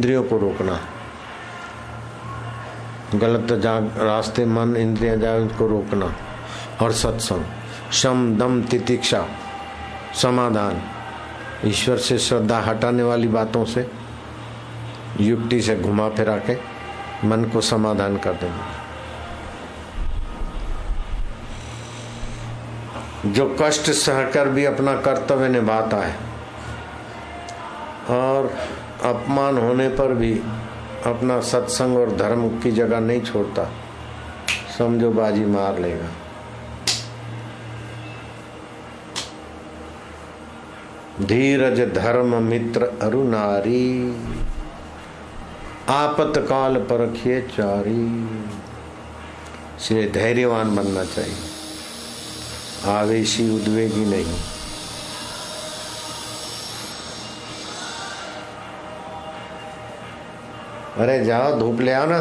इंद्रियों को रोकना। गलत जाग रास्ते, मन, इंद्रिया जाग को रोकना। और सत्संग। शम, दम, तितिक्षा। समाधान। ईश्वर से श्रद्धा हटाने वाली बातों से। युक्ति से घुमा फिरा के मन को समाधान कर देना। जो कष्ट सहकर भी अपना कर्तव्य निभाता है और अपमान होने पर भी अपना सत्संग और धर्म की जगह नहीं छोड़ता। समझो बाजी मार लेगा। धीरज धर्म मित्र अरुनारी आपत काल परखिए चारी। इसलिए धैर्यवान बनना चाहिए। आवेशी उद्वेगी नहीं। अरे जाओ धूप ले आओ ना